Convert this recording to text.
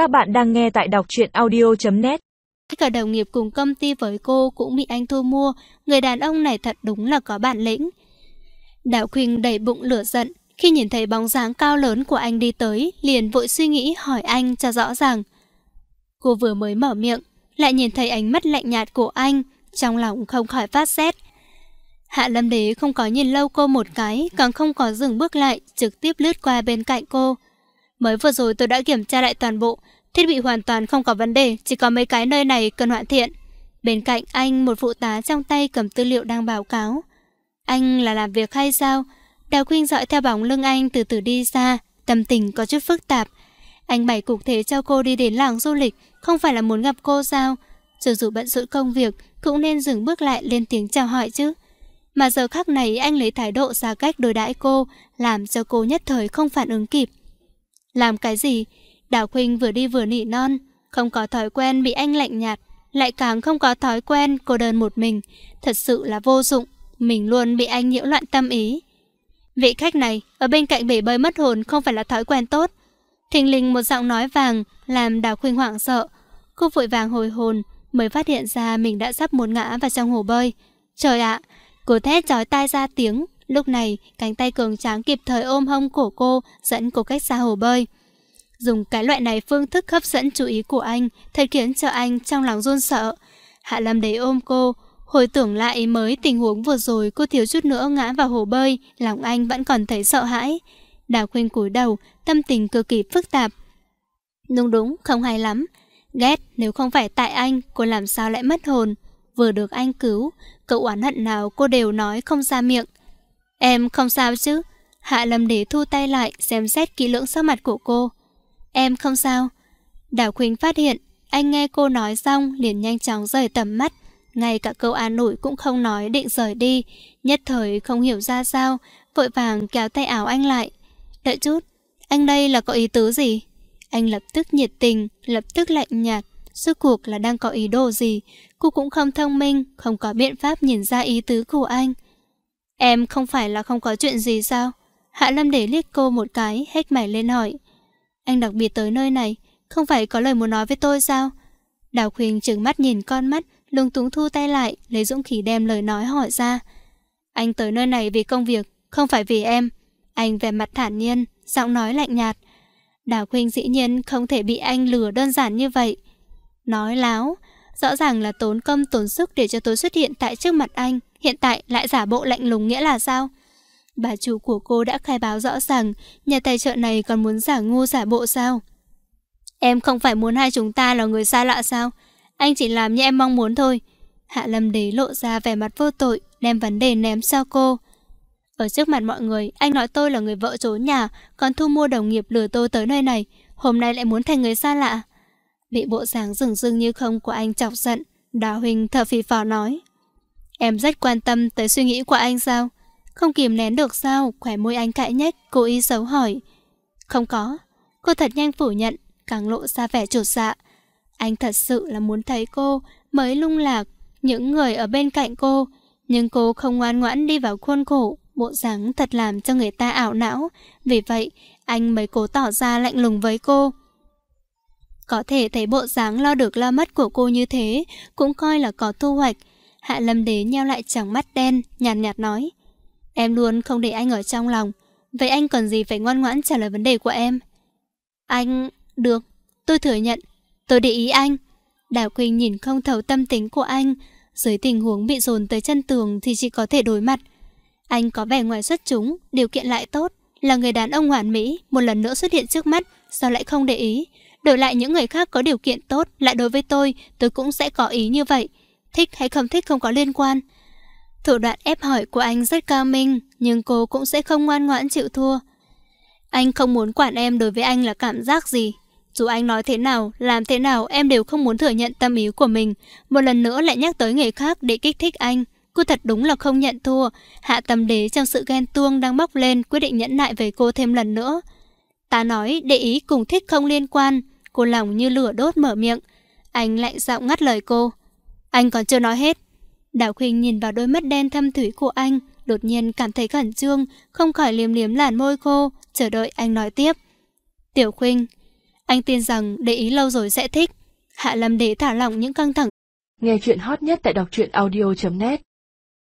Các bạn đang nghe tại đọc truyện audio.net Cả đồng nghiệp cùng công ty với cô cũng bị anh thu mua, người đàn ông này thật đúng là có bản lĩnh. Đạo Quỳnh đầy bụng lửa giận, khi nhìn thấy bóng dáng cao lớn của anh đi tới, liền vội suy nghĩ hỏi anh cho rõ ràng. Cô vừa mới mở miệng, lại nhìn thấy ánh mắt lạnh nhạt của anh, trong lòng không khỏi phát xét. Hạ Lâm Đế không có nhìn lâu cô một cái, càng không có dừng bước lại, trực tiếp lướt qua bên cạnh cô. Mới vừa rồi tôi đã kiểm tra lại toàn bộ, thiết bị hoàn toàn không có vấn đề, chỉ có mấy cái nơi này cần hoàn thiện. Bên cạnh anh, một phụ tá trong tay cầm tư liệu đang báo cáo. Anh là làm việc hay sao? Đào Quynh dõi theo bóng lưng anh từ từ đi xa, tâm tình có chút phức tạp. Anh bày cục thế cho cô đi đến làng du lịch, không phải là muốn gặp cô sao? Dù dù bận rộn công việc, cũng nên dừng bước lại lên tiếng chào hỏi chứ. Mà giờ khắc này anh lấy thái độ xa cách đối đãi cô, làm cho cô nhất thời không phản ứng kịp. Làm cái gì? Đào Khuynh vừa đi vừa nỉ non, không có thói quen bị anh lạnh nhạt, lại càng không có thói quen cô đơn một mình, thật sự là vô dụng, mình luôn bị anh nhiễu loạn tâm ý. Vị khách này, ở bên cạnh bể bơi mất hồn không phải là thói quen tốt. Thình lình một giọng nói vàng làm Đào Khuynh hoảng sợ. Cô vội vàng hồi hồn, mới phát hiện ra mình đã sắp muốn ngã vào trong hồ bơi. Trời ạ, cô thét chói tai ra tiếng, lúc này cánh tay cường tráng kịp thời ôm hông cổ cô, dẫn cô cách xa hồ bơi. Dùng cái loại này phương thức hấp dẫn chú ý của anh, thật khiến cho anh trong lòng run sợ. Hạ Lâm đấy ôm cô, hồi tưởng lại mới tình huống vừa rồi cô thiếu chút nữa ngã vào hồ bơi, lòng anh vẫn còn thấy sợ hãi. Đào khuyên cúi đầu, tâm tình cực kỳ phức tạp. Đúng đúng, không hay lắm. Ghét, nếu không phải tại anh, cô làm sao lại mất hồn. Vừa được anh cứu, cậu oán hận nào cô đều nói không ra miệng. Em không sao chứ? Hạ Lâm Đế thu tay lại, xem xét kỹ lưỡng sắc mặt của cô. Em không sao. Đào quỳnh phát hiện, anh nghe cô nói xong liền nhanh chóng rời tầm mắt. Ngay cả câu an ủi cũng không nói định rời đi. Nhất thời không hiểu ra sao, vội vàng kéo tay áo anh lại. Đợi chút, anh đây là có ý tứ gì? Anh lập tức nhiệt tình, lập tức lạnh nhạt. Suốt cuộc là đang có ý đồ gì? Cô cũng không thông minh, không có biện pháp nhìn ra ý tứ của anh. Em không phải là không có chuyện gì sao? Hạ Lâm để liếc cô một cái, hết mày lên hỏi. Anh đặc biệt tới nơi này, không phải có lời muốn nói với tôi sao? Đào khuyên trừng mắt nhìn con mắt, lung túng thu tay lại, lấy dũng khí đem lời nói hỏi ra. Anh tới nơi này vì công việc, không phải vì em. Anh về mặt thản nhiên, giọng nói lạnh nhạt. Đào Khuynh dĩ nhiên không thể bị anh lừa đơn giản như vậy. Nói láo, rõ ràng là tốn công tốn sức để cho tôi xuất hiện tại trước mặt anh, hiện tại lại giả bộ lạnh lùng nghĩa là sao? Bà chủ của cô đã khai báo rõ ràng, nhà tài trợ này còn muốn giả ngu giả bộ sao? Em không phải muốn hai chúng ta là người xa lạ sao? Anh chỉ làm như em mong muốn thôi. Hạ Lâm Đế lộ ra vẻ mặt vô tội, đem vấn đề ném sao cô. Ở trước mặt mọi người, anh nói tôi là người vợ trốn nhà, còn thu mua đồng nghiệp lừa tôi tới nơi này. Hôm nay lại muốn thành người xa lạ. Bị bộ dáng rừng rưng như không của anh chọc giận, Đào Huỳnh thở phì phò nói. Em rất quan tâm tới suy nghĩ của anh sao? Không kìm nén được sao, khỏe môi anh cãi nhách, cố ý xấu hỏi. Không có. Cô thật nhanh phủ nhận, càng lộ ra vẻ trột dạ. Anh thật sự là muốn thấy cô, mới lung lạc, những người ở bên cạnh cô. Nhưng cô không ngoan ngoãn đi vào khuôn khổ, bộ dáng thật làm cho người ta ảo não. Vì vậy, anh mới cố tỏ ra lạnh lùng với cô. Có thể thấy bộ dáng lo được lo mất của cô như thế, cũng coi là có thu hoạch. Hạ Lâm Đế nheo lại tròng mắt đen, nhàn nhạt, nhạt nói. Em luôn không để anh ở trong lòng. Vậy anh còn gì phải ngoan ngoãn trả lời vấn đề của em? Anh... Được, tôi thừa nhận. Tôi để ý anh. Đào Quỳnh nhìn không thấu tâm tính của anh. Dưới tình huống bị dồn tới chân tường thì chỉ có thể đối mặt. Anh có vẻ ngoài xuất chúng, điều kiện lại tốt. Là người đàn ông hoàn mỹ, một lần nữa xuất hiện trước mắt, sao lại không để ý? Đổi lại những người khác có điều kiện tốt, lại đối với tôi, tôi cũng sẽ có ý như vậy. Thích hay không thích không có liên quan. Thủ đoạn ép hỏi của anh rất cao minh, nhưng cô cũng sẽ không ngoan ngoãn chịu thua. Anh không muốn quản em đối với anh là cảm giác gì. Dù anh nói thế nào, làm thế nào, em đều không muốn thừa nhận tâm ý của mình. Một lần nữa lại nhắc tới người khác để kích thích anh. Cô thật đúng là không nhận thua. Hạ tâm đế trong sự ghen tuông đang bốc lên, quyết định nhẫn nại với cô thêm lần nữa. Ta nói, để ý cùng thích không liên quan. Cô lòng như lửa đốt mở miệng. Anh lạnh giọng ngắt lời cô. Anh còn chưa nói hết. Đào Khuynh nhìn vào đôi mắt đen thâm thủy của anh, đột nhiên cảm thấy khẩn trương, không khỏi liếm liếm làn môi khô, chờ đợi anh nói tiếp. Tiểu Khuynh, Anh tin rằng để ý lâu rồi sẽ thích. Hạ Lâm để thả lỏng những căng thẳng. Nghe chuyện hot nhất tại đọc truyện audio.net